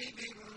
يَوْمَئِذٍ